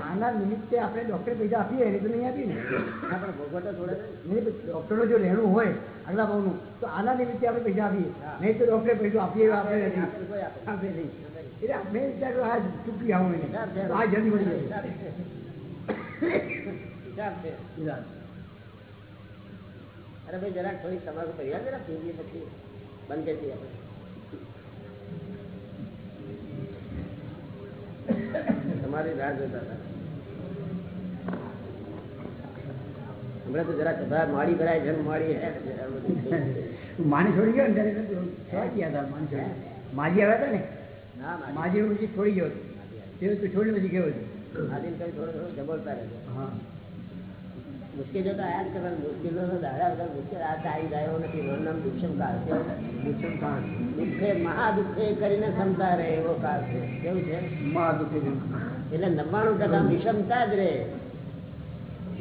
આના નિમિત્તે આપણે ડોક્ટરે પૈસા આપીએ એને તો નહીં આપીએ ને. આપણે પણ ભોગવટો નહીં તો જો રહેણું હોય આગલા ભાવનું તો આના નિમિત્તે આપણે પૈસા આપીએ. નહીં તો ડોક્ટરે પૈસા આપીએ આપણે આપે નહીં. એટલે મેં આ ચૂકી આવું એને. આ જલ્દી મળી જાય. અરે ભાઈ જરાક થોડી તમાકુ કરી જરા પીવીએ પછી બંધ કરી દઈએ આપણે. તમારી રાહ જોતા હતા. હમણાં તો જરા બધા માળી ભરાય છે માળી બધું. માની છોડી ગયો ને ત્યારે ગયા હતા માની છોડી માજી આવ્યા હતા ને? માજી. પછી છોડી ગયો તે તો છોડી પછી ગયો હતો. આદિન કઈ થોડો થોડો જબરતા રહે હા. મુશ્કેલીઓ તો આયા જ કરવાની મુશ્કેલીઓ તો દાડા વગર મુશ્કેલ આ ટાઈમ ગયો નથી. નામ દુષ્મ કાળ કેવું? દુષ્મ કાળ. દુઃખે મહા કરીને ક્ષમતા રહે એવો કાળ છે. કેવું છે? મા દુઃખે છે. એટલે નવ્વાણું ટકા વિષમતા જ રે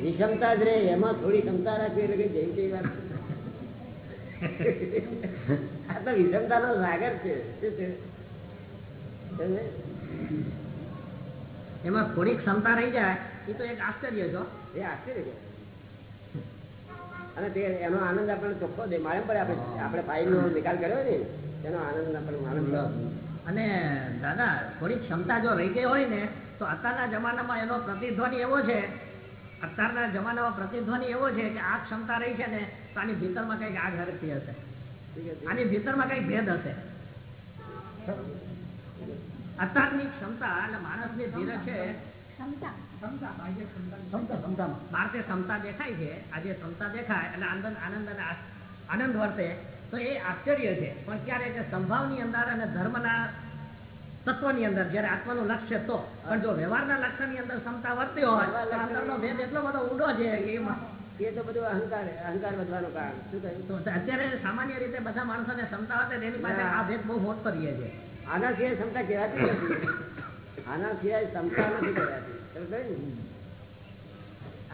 વિષમતા જ રે એમાં થોડી ક્ષમતા રાખવી એટલે કઈ જેવી તેવી વાત આ તો વિષમતાનો સાગર છે? એમાં થોડી ક્ષમતા રહી જાય એ તો એક આશ્ચર્ય છો એ આશ્ચર્ય છે. અને તે એનો આનંદ આપણને ચોખ્ખો દે. મારે પડે આપણે આપણે ફાઇલનો નિકાલ કર્યો ને તેનો આનંદ આપણને પડે. અને દાદા થોડી ક્ષમતા જો રહી ગઈ હોય ને તો અત્યારના જમાનામાં એનો પ્રતિધ્વનિ એવો છે અત્યારના જમાનામાં પ્રતિધ્વનિ એવો છે કે આ ક્ષમતા રહી છે ને તો આની ભીતરમાં કંઈક આગ હરકતી હશે. આની ભીતરમાં કંઈક ભેદ હશે. અત્યારની ક્ષમતા એટલે માણસની ધીરજ છે. ક્ષમતા. ક્ષમતા ક્ષમતામાં બહાર તે ક્ષમતા દેખાય છે આજે ક્ષમતા દેખાય એટલે આનંદ આનંદ અને આનંદ વર્તે. તો એ આશ્ચર્ય છે. પણ ક્યારે કે સંભાવની અંદર અને ધર્મના તત્વની અંદર જયારે આત્માનું લક્ષ્ય તો પણ જો વ્યવહારના લક્ષ્યની અંદર ક્ષમતા વર્તી હોય તો અંદરનો ભેદ એટલો બધો ઊંડો છે એમાં એ તો બધું અહંકાર અહંકાર વધવાનું કારણ. શું કહ્યું? અત્યારે સામાન્ય રીતે બધા માણસોને ક્ષમતા હોય તેની પાસે આ ભેદ બહુ મોટો રહીએ છે. આના સિવાય ક્ષમતા કહેવાતી નથી. આના સિવાય ક્ષમતા નથી કહેવાતી?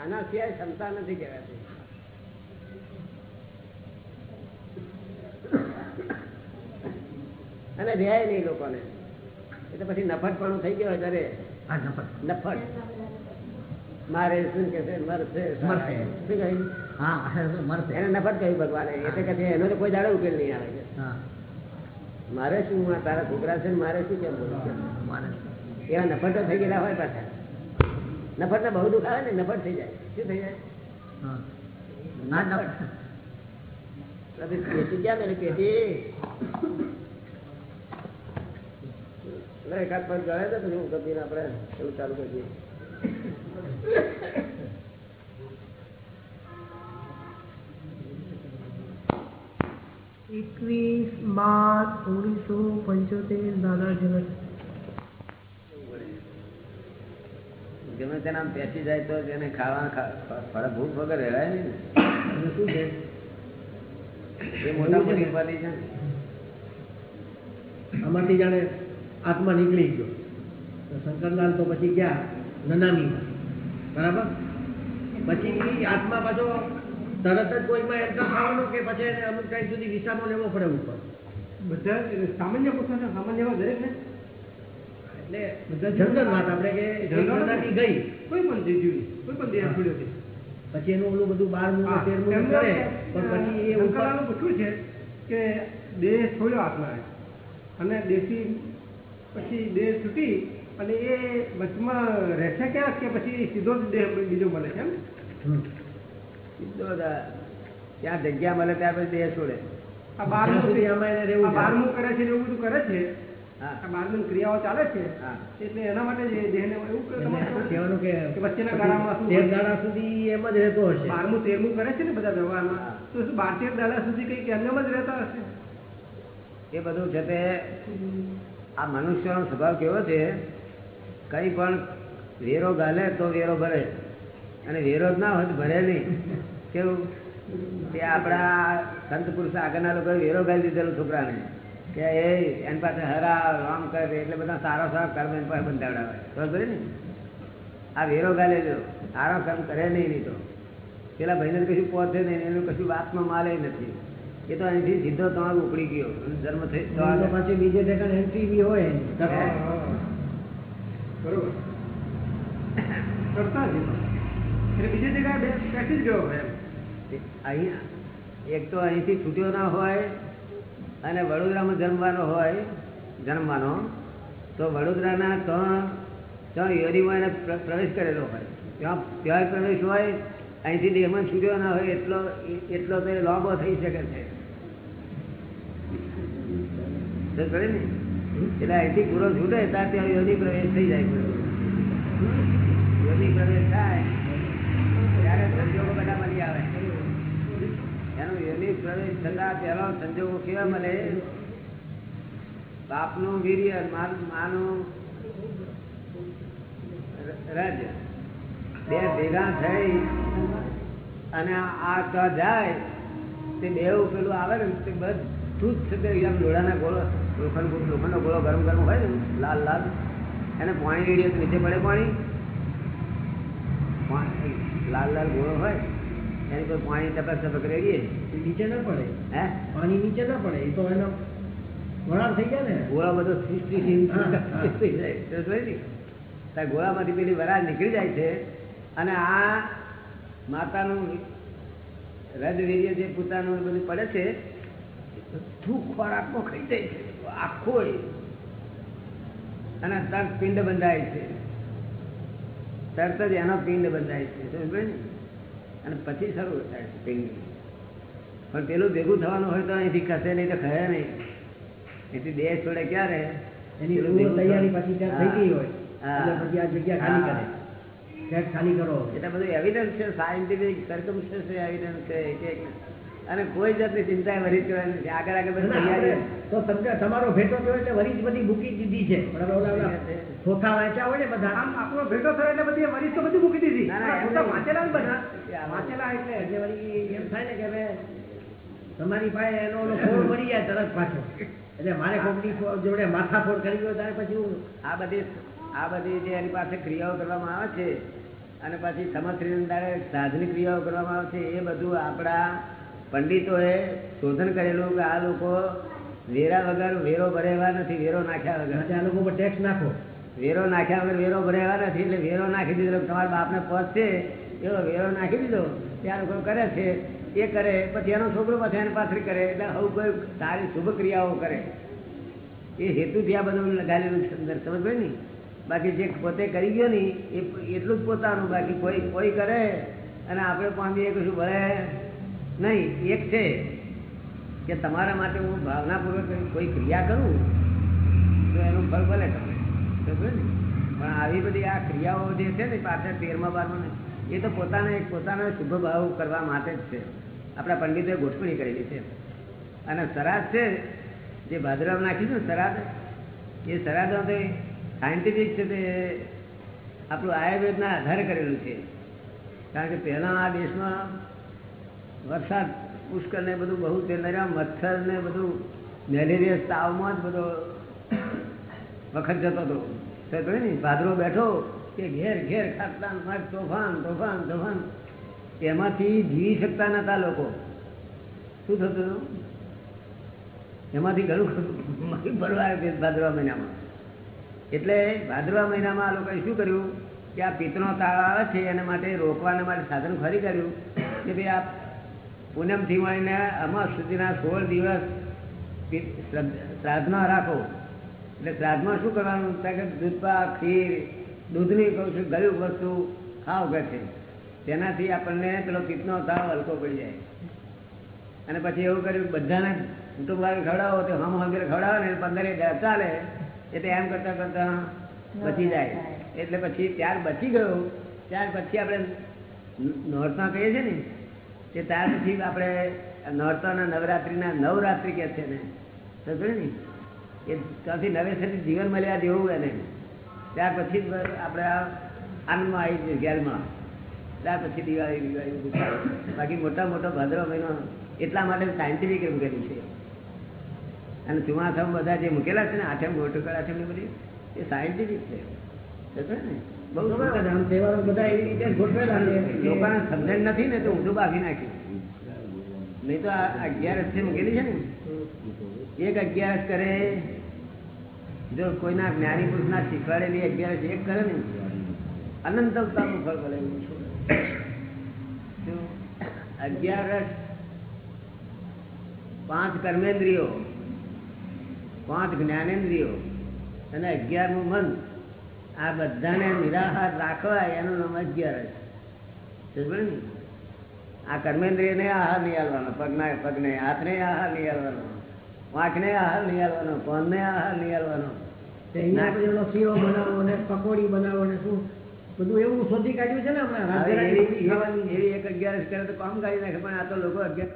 આના સિવાય ક્ષમતા નથી કહેવાતી. અને રહ્યા નહીં લોકોને. એટલે પછી નફટપણું થઈ ગયો ત્યારે નફટ મારે શું કે છે? મરશે. શું કહ્યું? એને નફટ કહ્યું ભગવાને. એટલે કે એનો તો કોઈ દાડો ઉકેલ નહીં આવે. છે મારે શું તારા છોકરા છે મારે શું કેમ બોલું એવા નફટો થઈ ગયેલા હોય પાછા. નફટ બહુ દુઃખ આવે ને નફટ થઈ જાય. શું થઈ જાય? હા. ના નફત પેટી ક્યાં પેટી એકાદ પગ ગળે તો પછી હું કરીને આપણે એવું ચાલુ કરી દઈએ એકવીસ બાર ઓગણીસો પંચોતેર દાદા જગત ગમે તેને આમ પેસી જાય તો તેને ખાવા ભૂખ વગર રહેવાય ને. શું છે એ મોટા મોટી ઉપાધિ છે. આમાંથી જાણે આત્મા નીકળી ગયો. તો શંકરલાલ તો પછી ગયા નનામીમાં. બરાબર? પછી આત્મા પાછો તરત જ કોઈમાં એન્ટર થવાનો કે પછી એને અમુક ટાઈમ સુધી વિસામો લેવો પડે ઉપર. બધા સામાન્ય પુસ્તક છો સામાન્ય દરેક ને એટલે જનરલ વાત આપણે કે એક ગઈ. કોઈ પણ કોઈ પણ દેહ છોડ્યો પછી એનું ઓલું બધું બાર તેર કરે પણ પછી એ શંકરલાલનું પૂછ્યું છે કે દેહ છોડ્યો આત્માએ. અને દેશી પછી દેહ છૂટી અને એ વચમાં રહેશે ક્યાં કે પછી સીધો જ દેહ બીજો મળે છે એમ? સીધો જ ત્યાં જગ્યા મળે ત્યાં પછી દેહ છોડે. આ બારમું. બારમું કરે છે એવું બધું કરે છે? હા. આ બારમું ક્રિયાઓ ચાલે છે? હા. એટલે એના માટે જે દેહને એવું કહેવાનું કે કે વચ્ચેના ગાળામાં શું તેર દાડા સુધી એમ જ રહેતો હશે. બારમું તેરમું કરે છે ને બધા વ્યવહારમાં. તો શું બાર તેર દાડા સુધી કઈ એમનેમ જ રહેતા હશે? એ બધું છે તે આ મનુષ્યનો સ્વભાવ કેવો છે? કઈ પણ વેરો ગાલે તો વેરો ભરે. અને વેરો જ ના હોય તો ભરે નહીં. કેવું? તે આપણા સંત પુરુષ આગળના લોકોએ વેરો ગાલી દીધેલો છોકરાને. કે એ એની પાસે હરા રામ કરે એટલે બધા સારા સારા કર્મ એની પાસે બંધાવડાવે. બરાબર ને? આ વેરો ગાલેલો સારા કર્મ કરે નહીં નહીં તો. પેલા ભાઈને કશું પહોંચે નહીં, એનું કશું વાતમાં માલે નથી. એ તો અહીંથી સીધો તમારો ઉપડી ગયો. જન્મ થઈ તો આ પછી બીજે ઠેકાણે એન્ટ્રી બી હોય. બરોબર. કરતા એટલે બીજી જગ્યાએ બેસી જ ગયો એમ. અહીં એક તો અહીંથી છૂટ્યો ના હોય અને વડોદરામાં જન્મવાનો હોય જન્મવાનો તો વડોદરાના ત્રણ ત્રણ યોરીમાં એને પ્રવેશ કરેલો હોય. ત્યાં ત્યાં પ્રવેશ હોય અહીંથી દેહમાં છૂટ્યો ના હોય એટલો એટલો તો લાંબો થઈ શકે છે. એટલે અહીંથી પૂરો છૂટે ત્યાં ત્યાં યોની પ્રવેશ થઈ જાય પૂરો. યોની પ્રવેશ થાય, ત્યારે સંજોગો બધા મળી આવે. એનો યોની પ્રવેશ થતા પહેલો સંજોગો કેવા મળે? બાપનું વીર્ય, માનું રજ. બે ભેગા થઈ અને આ તો જાય તે બે પેલું આવે ને તે બધું જ છે ગોળો લોખંડ લોખંડનો ગોળો ગરમ ગરમ હોય ને લાલ લાલ એને પાણી રેડીએ તો નીચે પડે પાણી. લાલ લાલ ગોળો હોય એની પર પાણી ટપક ટપક રેડીએ. નીચે ના પડે? હે? પાણી નીચે ના પડે? એ તો એનો વરાળ થઈ જાય ને? ગોળો બધો સૃષ્ટિ. થઈ જાય ગોળામાંથી પેલી વરાળ નીકળી જાય છે અને આ માતાનું રજવીર્ય જે પોતાનું બધું પડે છે બધું ખોરાકમાં ખાઈ જાય છે. આખો અને તરત પિંડ બંધાય છે. તરત જ એનો પિંડ બંધાય છે. સમજ ને? અને પછી શરૂ થાય છે પિંડ. પણ પેલું ભેગું થવાનું હોય તો અહીંથી ખસે નહીં તો ખરે નહીં. એથી દેશ છોડે ક્યારે? એની તૈયારી પછી ત્યાં થઈ ગઈ હોય. પછી આ જગ્યા ખાલી કરે. હા. ખાલી કરો. એટલે બધું એવિડન્સ છે સાયન્ટિફિક સર્કમસ્ટન્સ એવિડન્સ છે અને કોઈ જાતની ચિંતા વરી કરવાની નથી. આગળ આગળ બધી તૈયારી તો તમને તમારો ભેટો થયો એટલે વરી જ બધી મૂકી દીધી છે. બરાબર ઓલા ઓલા થોથા વાંચ્યા હોય ને બધા. આમ આપણો ભેટો થયો એટલે બધી વરિષ્ઠ તો બધી મૂકી દીધી. વાંચેલા ને બધા. વાંચેલા એટલે એટલે વળી એમ થાય ને કે હવે તમારી પાસે એનો ઓલો ફોડ મળી જાય તરત પાછો. એટલે મારે કોકની જોડે માથાફોડ કરી હોય ત્યારે પછી હું આ બધી આ બધી જે એની પાસે ક્રિયાઓ કરવામાં આવે છે અને પછી સમસ્ત્રી સાધની ક્રિયાઓ કરવામાં આવે છે એ બધું આપણા પંડિતોએ શોધન કરેલું કે આ લોકો વેરા વગર વેરો ભરેવા નથી વેરો નાખ્યા વગર. આ લોકો પર ટેક્સ નાખો. વેરો નાખ્યા વગર વેરો ભરેવા નથી એટલે વેરો નાખી દીધો તમારા બાપને પદ છે એવો વેરો નાખી દીધો ત્યાં લોકો કરે છે એ કરે પછી એનો છોકરો પછી એને પાછળ કરે એટલે આવું કોઈ સારી શુભ ક્રિયાઓ કરે. એ હેતુથી આ બધું લગાડેલું સમજ પડી ને બાકી જે પોતે કરી ગયો ને એ એટલું જ પોતાનું, બાકી કોઈ કોઈ કરે અને આપણે પામીએ કશું ભલે નહીં. એક છે કે તમારા માટે હું ભાવનાપૂર્વક કોઈ ક્રિયા કરું, તો એનું ફળ ભલે તમે સમજો ને? પણ આવી બધી આ ક્રિયાઓ જે છે ને પાછળ તેરમા બારમાં એ તો પોતાને, પોતાનો શુભ ભાવ કરવા માટે જ છે. આપણા પંડિતોએ ગોઠવણી કરેલી છે. અને સરાદ છે, જે ભાદ્રવ નાખ્યું છે ને સરાદ, એ સરાદમાં તો સાયન્ટિફિક છે તે આપણું આયુર્વેદના આધારે કરેલું છે. કારણ કે પહેલાં આ દેશમાં વરસાદ, પુષ્કળ ને બધું બહુ તે નર્યા મચ્છર ને બધું મેલેરિયા તાવમાં જ બધો વખત જતો હતો. તો ને, ભાદરો બેઠો કે ઘેર ઘેર ખાતા તોફાન તોફાન તોફાન. એમાંથી જીવી શકતા નતા લોકો. શું થતું એમાંથી ઘણું ખરું ભરવા ભાદરવા મહિનામાં. એટલે ભાદરવા મહિનામાં આ લોકોએ શું કર્યું કે આ પિત્તનો તાળ આવે છે એના માટે રોકવાના માટે સાધન ખરી કર્યું કે ભાઈ આ પૂનમથી મળીને અમાસ સુધીના સોળ દિવસ શ્રાદ્ધમાં રાખો. એટલે શ્રાદ્ધમાં શું કરવાનું? કે દૂધપાક ખીર, દૂધની કહું છું ગરીબ વસ્તુ ખાવ છે? તેનાથી આપણને પેલો પિત્તનો તાવ હલકો પડી જાય. અને પછી એવું કર્યું, બધાને કુટુંબ ખવડાવો, તો હમ હમીર ખવડાવો ને પંદર હજાર ચાલે એટલે એમ કરતાં કરતાં બચી જાય. એટલે પછી ત્યાર બચી ગયો. ત્યાર પછી આપણે નોરતા કહીએ છીએ ને તે ત્યાર પછી આપણે નોરતાના નવરાત્રિના નવરાત્રિ કહે છે ને. સમજે ને? એ ત્યાંથી નવેસરથી જીવન મળ્યા દેવું એને. ત્યાર પછી આપણે આ આનંદમાં આવી જઈએ ઘેરમાં. ત્યાર પછી દિવાળી દિવાળી બાકી મોટા મોટો ભાદરવા મહિનો એટલા માટે સાયન્ટિફિક કર્યું છે. અને ચોમાસામાં બધા જે મૂકેલા છે ને આઠમ ગોટુકળ આઠમ ને બધી એ સાયન્ટિફિક છે. લોકોને સમજણ નથી ને તો ઊંધું બાફી નાખ્યું નહીં તો આ અગિયારસ છે મૂકેલી છે ને? એક અગિયારસ કરે. જો કોઈના જ્ઞાની પુરુષના શીખવાડેલી અગિયારસ એક કરે ને અનંત અવતારનું ફળ મળે અગિયારસ પાંચ કર્મેન્દ્રિયો પાંચ જ્ઞાનેન્દ્રિયો અને અગિયારમું મન. આ બધાને નિરાહાર રાખવા એનું નામ અગિયાર સમજ્યો ને? આ કર્મેન્દ્રિયને આહાર નિહાળવાનો પગના પગને હાથને આહાર નહીં આલવાનો વાંકને આહાર નહીં પગને કોનને આહાર નિહાળવાનો શીરો બનાવો ને પકોડી બનાવો ને શું? બધું એવું શોધી કાઢ્યું છે ને એવી એક અગિયારસ કરે તો કામ કાઢી નાખે પણ આ તો લોકો અગિયાર